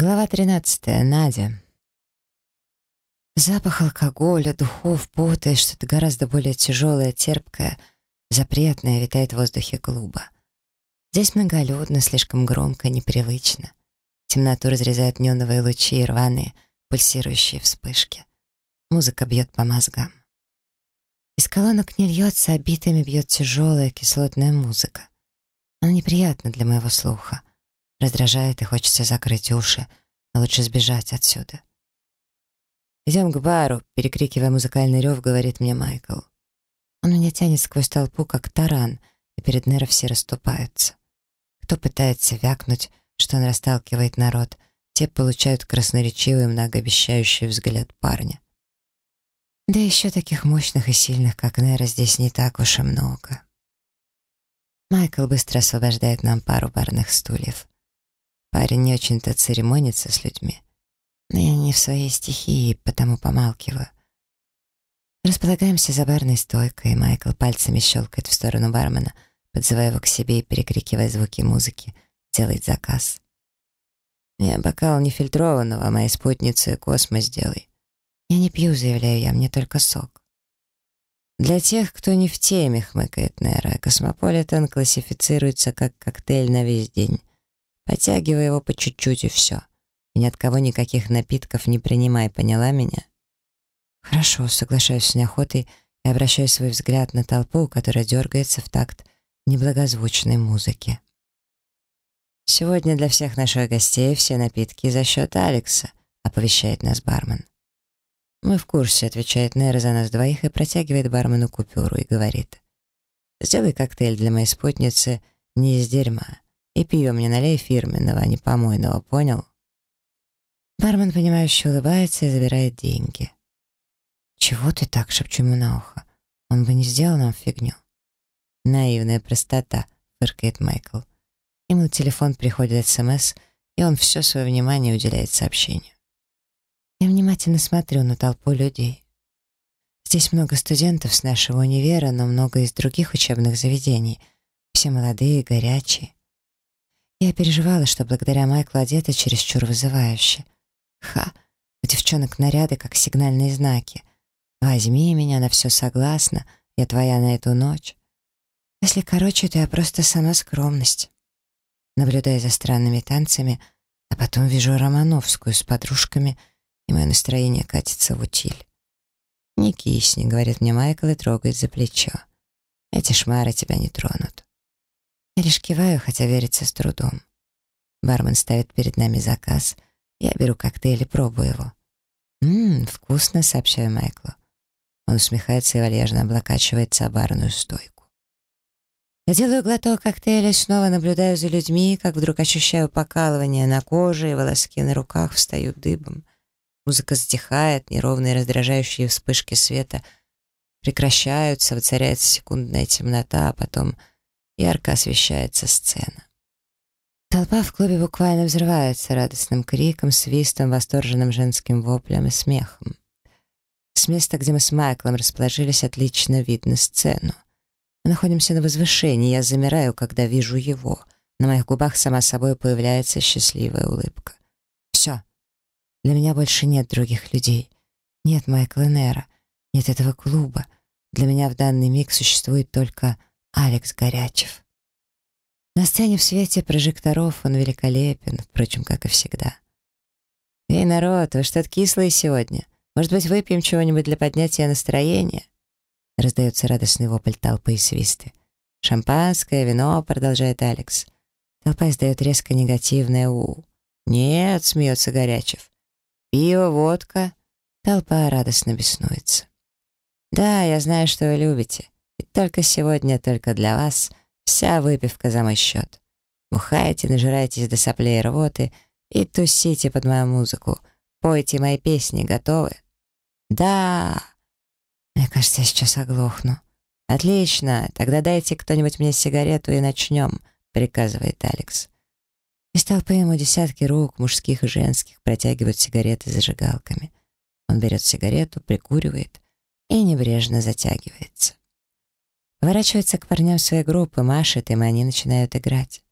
Глава 13. Надя. Запах алкоголя, духов, пота и что-то гораздо более тяжелое, терпкое, запретное витает в воздухе клуба. Здесь многолюдно, слишком громко, непривычно. Темноту разрезают неоновые лучи и рваные, пульсирующие вспышки. Музыка бьет по мозгам. Из колонок не льется, а битами бьет тяжелая кислотная музыка. Она неприятна для моего слуха. Раздражает и хочется закрыть уши, а лучше сбежать отсюда. «Идем к бару», — перекрикивая музыкальный рев, говорит мне Майкл. Он меня тянет сквозь толпу, как таран, и перед Неро все расступаются. Кто пытается вякнуть, что он расталкивает народ, те получают красноречивый многообещающий взгляд парня. Да еще таких мощных и сильных, как Нера, здесь не так уж и много. Майкл быстро освобождает нам пару барных стульев. Парень не очень-то церемонится с людьми. Но я не в своей стихии, потому помалкиваю. Располагаемся за барной стойкой, и Майкл пальцами щелкает в сторону бармена, подзывая его к себе и перекрикивая звуки музыки, делает заказ. «Не, бокал нефильтрованного, а моей спутнице космос сделай». «Я не пью», — заявляю я, — «мне только сок». Для тех, кто не в теме, хмыкает Нера, космополитен классифицируется как коктейль на весь день. Потягивай его по чуть-чуть и все. И ни от кого никаких напитков не принимай, поняла меня? Хорошо, соглашаюсь с неохотой и обращаю свой взгляд на толпу, которая дергается в такт неблагозвучной музыки. «Сегодня для всех наших гостей все напитки за счет Алекса», — оповещает нас бармен. «Мы в курсе», — отвечает Нера за нас двоих и протягивает бармену купюру и говорит. «Сделай коктейль для моей спутницы не из дерьма. И пиво мне налей фирменного, а не помойного, понял?» Бармен, понимающе улыбается и забирает деньги. «Чего ты так?» — шепчу ему на ухо. «Он бы не сделал нам фигню». «Наивная простота», — фыркает Майкл. Ему телефон приходит СМС, и он все свое внимание уделяет сообщению. Я внимательно смотрю на толпу людей. Здесь много студентов с нашего универа, но много из других учебных заведений. Все молодые, горячие. Я переживала, что благодаря Майклу одета чересчур вызывающе. Ха, у девчонок наряды, как сигнальные знаки. Возьми меня, на все согласна, я твоя на эту ночь. Если короче, то я просто сама скромность. Наблюдая за странными танцами, а потом вижу Романовскую с подружками — и мое настроение катится в утиль. «Не кисни», — говорит мне Майкл и трогает за плечо. «Эти шмары тебя не тронут». Я лишь киваю, хотя верится с трудом. Бармен ставит перед нами заказ. Я беру коктейль и пробую его. «Ммм, вкусно», — сообщаю Майклу. Он усмехается и вальяжно облокачивается о барную стойку. Я делаю глоток коктейля и снова наблюдаю за людьми, как вдруг ощущаю покалывание на коже, и волоски на руках встают дыбом. Музыка затихает, неровные раздражающие вспышки света прекращаются, воцаряется секундная темнота, а потом ярко освещается сцена. Толпа в клубе буквально взрывается радостным криком, свистом, восторженным женским воплем и смехом. С места, где мы с Майклом расположились, отлично видно сцену. Мы находимся на возвышении, я замираю, когда вижу его. На моих губах сама собой появляется счастливая улыбка. Все, для меня больше нет других людей. Нет Майкла Нера, нет этого клуба. Для меня в данный миг существует только Алекс Горячев. На сцене в свете прожекторов он великолепен, впрочем, как и всегда. «Эй, народ, вы что-то кислые сегодня? Может быть, выпьем чего-нибудь для поднятия настроения?» Раздается радостный вопль толпы и свисты. «Шампанское, вино», — продолжает Алекс. Толпа издает резко негативное «у». «Нет», — смеется Горячев. Пиво, водка. Толпа радостно беснуется. Да, я знаю, что вы любите. И только сегодня, только для вас, вся выпивка за мой счет. Бухайте, нажираетесь до соплей и рвоты и тусите под мою музыку. Пойте мои песни, готовы? Да! Мне кажется, я сейчас оглохну. Отлично, тогда дайте кто-нибудь мне сигарету и начнем, приказывает Алекс. Из толпы ему десятки рук, мужских и женских, протягивают сигареты зажигалками. Он берет сигарету, прикуривает и небрежно затягивается. Поворачивается к парням своей группы, машет им, и они начинают играть.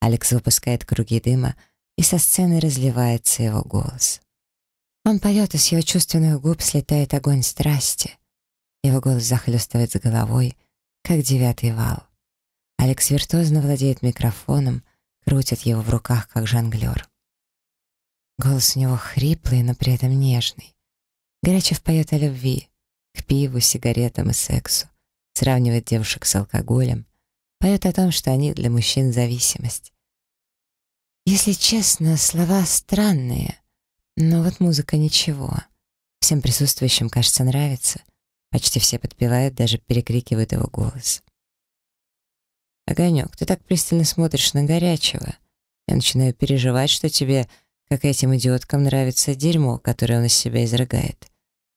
Алекс выпускает круги дыма, и со сцены разливается его голос. Он поет, и с его чувственных губ слетает огонь страсти. Его голос захлестывает с головой, как девятый вал. Алекс виртуозно владеет микрофоном, крутит его в руках, как жонглер. Голос у него хриплый, но при этом нежный. Горячев поет о любви, к пиву, сигаретам и сексу, сравнивает девушек с алкоголем, поет о том, что они для мужчин зависимость. Если честно, слова странные, но вот музыка ничего. Всем присутствующим, кажется, нравится. Почти все подпевают, даже перекрикивают его голос. «Огонек, ты так пристально смотришь на горячего. Я начинаю переживать, что тебе, как этим идиоткам, нравится дерьмо, которое он из себя изрыгает».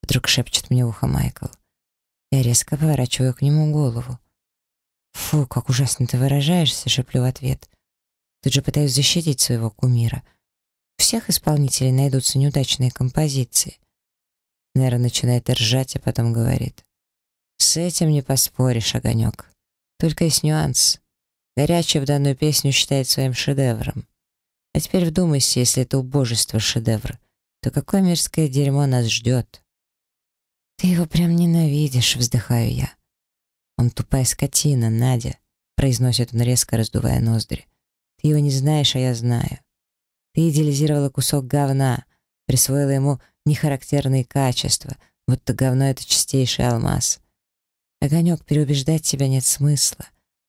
Вдруг шепчет мне в ухо Майкл. Я резко поворачиваю к нему голову. «Фу, как ужасно ты выражаешься», — шеплю в ответ. Тут же пытаюсь защитить своего кумира. У всех исполнителей найдутся неудачные композиции. Нера начинает ржать, а потом говорит. «С этим не поспоришь, Огонек. Только есть нюанс. Горячий в данную песню считает своим шедевром. А теперь вдумайся, если это убожество шедевр, то какое мерзкое дерьмо нас ждет?» «Ты его прям ненавидишь», — вздыхаю я. «Он тупая скотина, Надя», — произносит он резко, раздувая ноздри. «Ты его не знаешь, а я знаю. Ты идеализировала кусок говна, присвоила ему нехарактерные качества, будто говно — это чистейший алмаз. Огонек, переубеждать тебя нет смысла,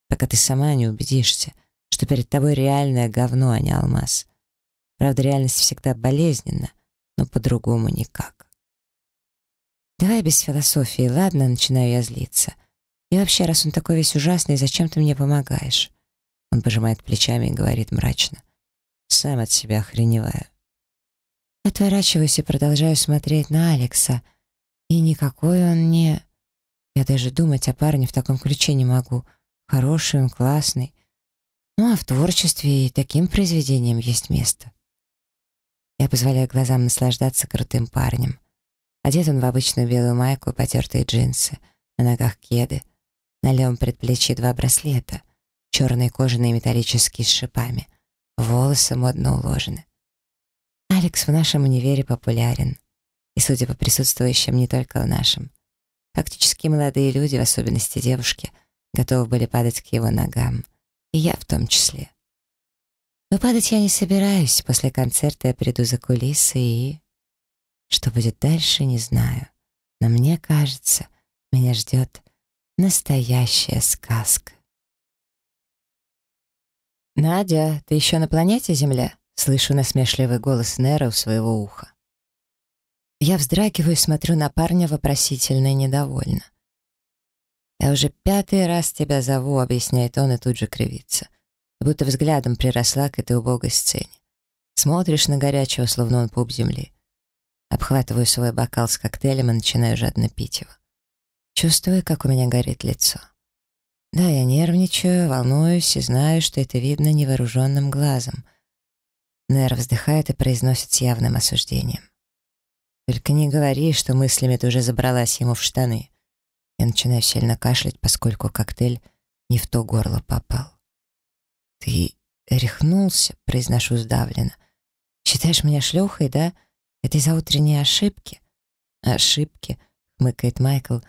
пока ты сама не убедишься, что перед тобой реальное говно, а не алмаз. Правда, реальность всегда болезненна, но по-другому никак. «Давай без философии, ладно?» — начинаю я злиться. «И вообще, раз он такой весь ужасный, зачем ты мне помогаешь?» Он пожимает плечами и говорит мрачно. «Сам от себя охреневаю». Отворачиваюсь и продолжаю смотреть на Алекса. И никакой он не... Я даже думать о парне в таком ключе не могу. Хороший он, классный. Ну а в творчестве и таким произведениям есть место. Я позволяю глазам наслаждаться крутым парнем. Одет он в обычную белую майку и потертые джинсы, на ногах кеды, на левом предплечье два браслета, черные кожаные металлические с шипами, волосы модно уложены. Алекс в нашем универе популярен, и, судя по присутствующим, не только в нашем. Фактически молодые люди, в особенности девушки, готовы были падать к его ногам, и я в том числе. Но падать я не собираюсь, после концерта я приду за кулисы и... Что будет дальше, не знаю. Но мне кажется, меня ждет настоящая сказка. «Надя, ты еще на планете Земля?» Слышу насмешливый голос Нера у своего уха. Я вздрагиваю и смотрю на парня вопросительно и недовольно. «Я уже пятый раз тебя зову», — объясняет он и тут же кривится. Будто взглядом приросла к этой убогой сцене. Смотришь на горячего, словно он пуп земли. Обхватываю свой бокал с коктейлем и начинаю жадно пить его. Чувствую, как у меня горит лицо. Да, я нервничаю, волнуюсь и знаю, что это видно невооруженным глазом. Нер вздыхает и произносит с явным осуждением. «Только не говори, что мыслями ты уже забралась ему в штаны». Я начинаю сильно кашлять, поскольку коктейль не в то горло попал. «Ты рехнулся?» — произношу сдавленно. «Считаешь меня шлюхой, да?» Это из-за утренней ошибки?» «Ошибки», — хмыкает Майкл.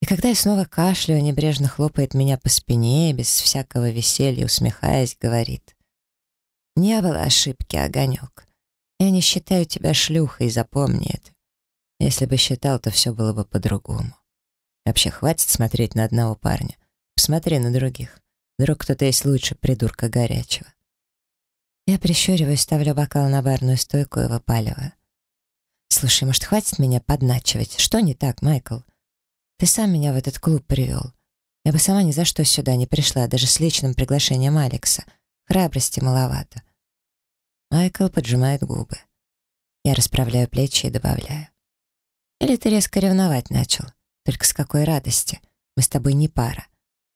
И когда я снова кашляю, небрежно хлопает меня по спине, без всякого веселья, усмехаясь, говорит. «Не было ошибки, Огонек. Я не считаю тебя шлюхой, запомни это. Если бы считал, то все было бы по-другому. Вообще, хватит смотреть на одного парня. Посмотри на других. Вдруг кто-то есть лучше придурка горячего». Я прищуриваюсь, ставлю бокал на барную стойку и выпаливаю. «Слушай, может, хватит меня подначивать? Что не так, Майкл? Ты сам меня в этот клуб привел. Я бы сама ни за что сюда не пришла, даже с личным приглашением Алекса. Храбрости маловато». Майкл поджимает губы. Я расправляю плечи и добавляю. «Или ты резко ревновать начал? Только с какой радости? Мы с тобой не пара.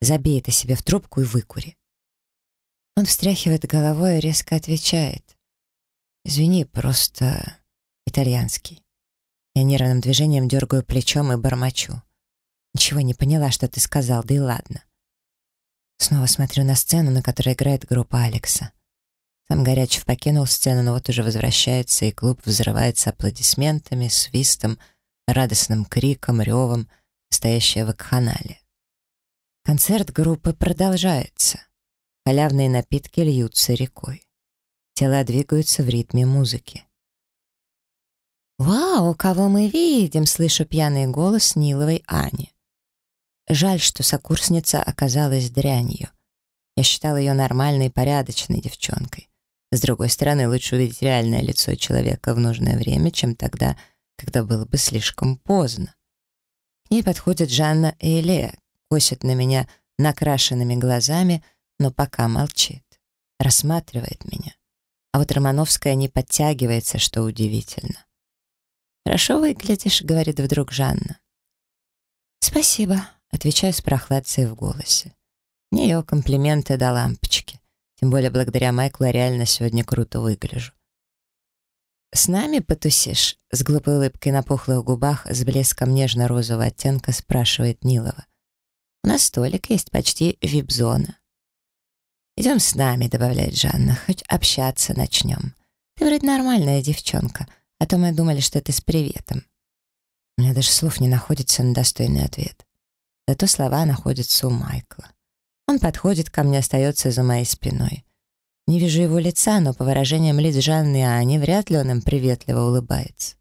Забей это себе в трубку и выкури». Он встряхивает головой и резко отвечает. «Извини, просто...» итальянский. Я нервным движением дергаю плечом и бормочу. Ничего не поняла, что ты сказал, да и ладно. Снова смотрю на сцену, на которой играет группа Алекса. Сам Горячев покинул сцену, но вот уже возвращается, и клуб взрывается аплодисментами, свистом, радостным криком, ревом, настоящая вакханалия. Концерт группы продолжается. Халявные напитки льются рекой. Тела двигаются в ритме музыки. «Вау, кого мы видим!» — слышу пьяный голос Ниловой Ани. Жаль, что сокурсница оказалась дрянью. Я считала ее нормальной и порядочной девчонкой. С другой стороны, лучше увидеть реальное лицо человека в нужное время, чем тогда, когда было бы слишком поздно. К ней подходит Жанна Эле, косит на меня накрашенными глазами, но пока молчит, рассматривает меня. А вот Романовская не подтягивается, что удивительно. «Хорошо выглядишь», — говорит вдруг Жанна. «Спасибо», — отвечаю с прохладцей в голосе. Не ее комплименты до лампочки. Тем более благодаря Майклу реально сегодня круто выгляжу. «С нами потусишь?» — с глупой улыбкой на пухлых губах с блеском нежно-розового оттенка спрашивает Нилова. «У нас столик есть, почти вип-зона». «Идем с нами», — добавляет Жанна, — «хоть общаться начнем. Ты вроде нормальная девчонка, а то мы думали, что ты с приветом». У меня даже слов не находится на достойный ответ. Зато слова находятся у Майкла. Он подходит ко мне, остается за моей спиной. Не вижу его лица, но по выражениям лиц Жанны и Ани вряд ли он им приветливо улыбается.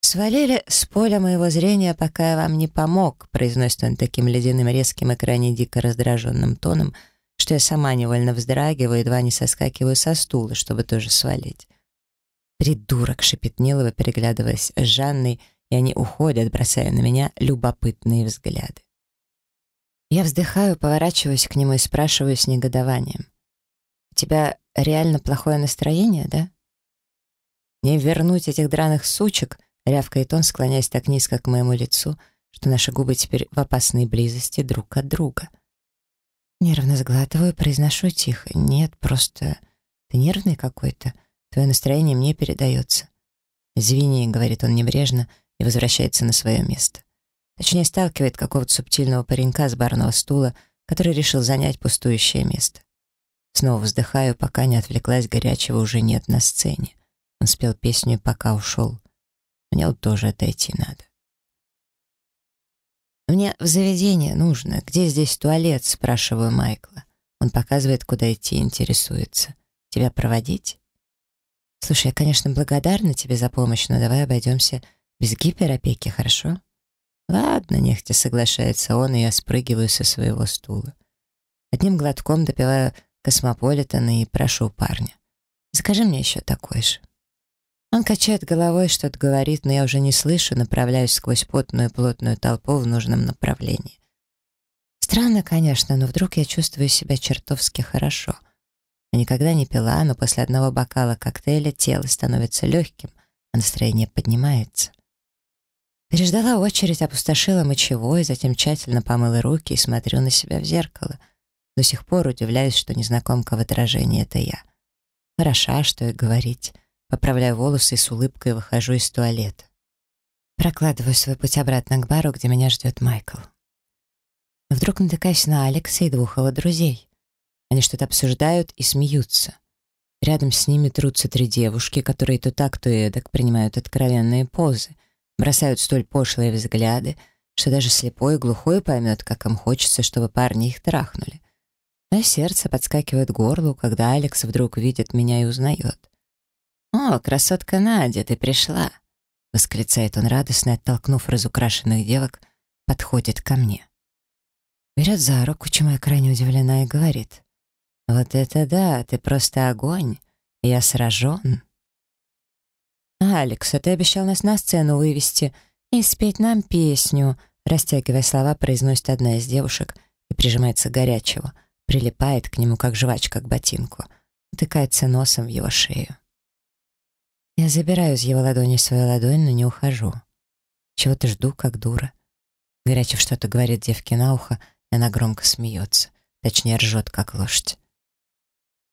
«Свалили с поля моего зрения, пока я вам не помог», произносит он таким ледяным, резким и крайне дико раздраженным тоном, что я сама невольно вздрагиваю, едва не соскакиваю со стула, чтобы тоже свалить. «Придурок!» — шепит Нилова, переглядываясь с Жанной, и они уходят, бросая на меня любопытные взгляды. Я вздыхаю, поворачиваюсь к нему и спрашиваю с негодованием. «У тебя реально плохое настроение, да?» «Не вернуть этих драных сучек», — рявкает он, склоняясь так низко к моему лицу, что наши губы теперь в опасной близости друг от друга. Нервно сглатываю, произношу тихо. «Нет, просто ты нервный какой-то. Твое настроение мне передается». «Извини», — говорит он небрежно и возвращается на свое место. Точнее, сталкивает какого-то субтильного паренька с барного стула, который решил занять пустующее место. Снова вздыхаю, пока не отвлеклась, горячего уже нет на сцене. Он спел песню пока ушел. Мне вот тоже отойти надо. «Мне в заведение нужно. Где здесь туалет?» — спрашиваю Майкла. Он показывает, куда идти, интересуется. «Тебя проводить?» «Слушай, я, конечно, благодарна тебе за помощь, но давай обойдемся без гиперопеки, хорошо?» «Ладно», — нехотя соглашается он, и я спрыгиваю со своего стула. Одним глотком допиваю космополитен и прошу парня. «Закажи мне еще такой же». Он качает головой, что-то говорит, но я уже не слышу, направляюсь сквозь потную плотную толпу в нужном направлении. Странно, конечно, но вдруг я чувствую себя чертовски хорошо. Я никогда не пила, но после одного бокала коктейля тело становится легким, а настроение поднимается. Переждала очередь, опустошила мочевой, затем тщательно помыла руки и смотрю на себя в зеркало. До сих пор удивляюсь, что незнакомка в отражении — это я. Хороша, что и говорить. Поправляю волосы и с улыбкой выхожу из туалета. Прокладываю свой путь обратно к бару, где меня ждет Майкл. вдруг натыкаюсь на Алекса и двух его друзей. Они что-то обсуждают и смеются. Рядом с ними трутся три девушки, которые то так, то эдак принимают откровенные позы — бросают столь пошлые взгляды, что даже слепой и глухой поймет, как им хочется, чтобы парни их трахнули. Но сердце подскакивает к горлу, когда Алекс вдруг видит меня и узнает. «О, красотка Надя, ты пришла!» — восклицает он радостно, оттолкнув разукрашенных девок, подходит ко мне. Берет за руку, чему я крайне удивлена, и говорит. «Вот это да, ты просто огонь! Я сражен!» «Алекс, а ты обещал нас на сцену вывести и спеть нам песню», растягивая слова, произносит одна из девушек и прижимается к горячего, прилипает к нему, как жвачка к ботинку, утыкается носом в его шею. Я забираю из его ладони свою ладонь, но не ухожу. Чего-то жду, как дура. Горячев что-то говорит девке на ухо, и она громко смеется, точнее ржет, как лошадь.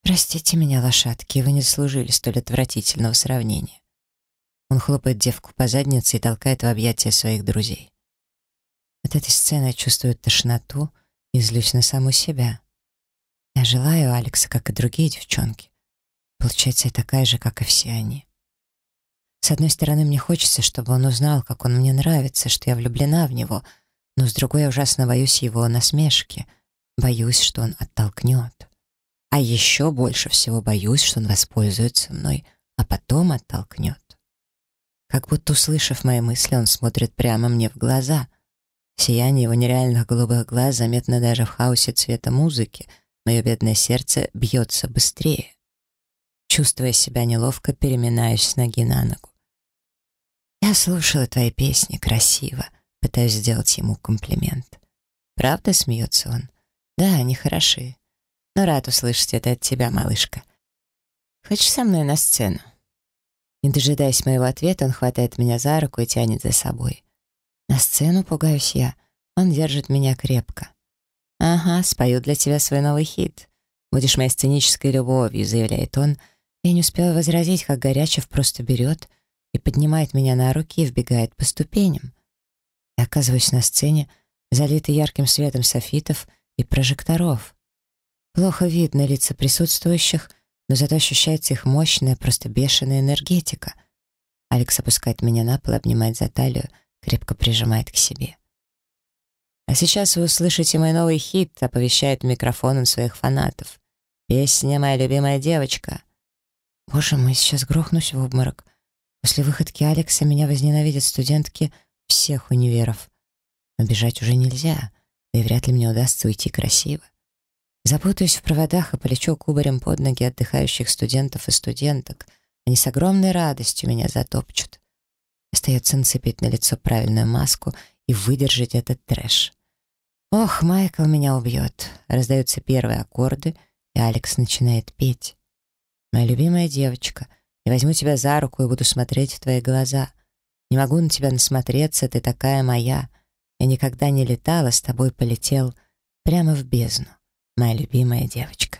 «Простите меня, лошадки, вы не заслужили столь отвратительного сравнения. Он хлопает девку по заднице и толкает в объятия своих друзей. От этой сцены я чувствую тошноту и злюсь на саму себя. Я желаю Алекса, как и другие девчонки. Получается, я такая же, как и все они. С одной стороны, мне хочется, чтобы он узнал, как он мне нравится, что я влюблена в него, но с другой я ужасно боюсь его насмешки, боюсь, что он оттолкнет. А еще больше всего боюсь, что он воспользуется мной, а потом оттолкнет. Как будто услышав мои мысли, он смотрит прямо мне в глаза. Сияние его нереальных голубых глаз заметно даже в хаосе цвета музыки. Мое бедное сердце бьется быстрее. Чувствуя себя неловко, переминаюсь с ноги на ногу. «Я слушала твои песни красиво», пытаюсь сделать ему комплимент. «Правда?» — смеется он. «Да, они хороши. Но рад услышать это от тебя, малышка. Хочешь со мной на сцену?» Не дожидаясь моего ответа, он хватает меня за руку и тянет за собой. На сцену пугаюсь я. Он держит меня крепко. «Ага, спою для тебя свой новый хит. Будешь моей сценической любовью», — заявляет он. Я не успела возразить, как Горячев просто берет и поднимает меня на руки и вбегает по ступеням. Я оказываюсь на сцене, залитой ярким светом софитов и прожекторов. Плохо видно лица присутствующих, но зато ощущается их мощная, просто бешеная энергетика. Алекс опускает меня на пол, обнимает за талию, крепко прижимает к себе. А сейчас вы услышите мой новый хит, оповещает микрофоном своих фанатов. Песня «Моя любимая девочка». Боже мой, сейчас грохнусь в обморок. После выходки Алекса меня возненавидят студентки всех универов. Но бежать уже нельзя, да и вряд ли мне удастся уйти красиво. Запутаюсь в проводах и полечу кубарем под ноги отдыхающих студентов и студенток. Они с огромной радостью меня затопчут. Остается нацепить на лицо правильную маску и выдержать этот трэш. Ох, Майкл меня убьет. Раздаются первые аккорды, и Алекс начинает петь. Моя любимая девочка, я возьму тебя за руку и буду смотреть в твои глаза. Не могу на тебя насмотреться, ты такая моя. Я никогда не летала, с тобой полетел прямо в бездну моя любимая девочка.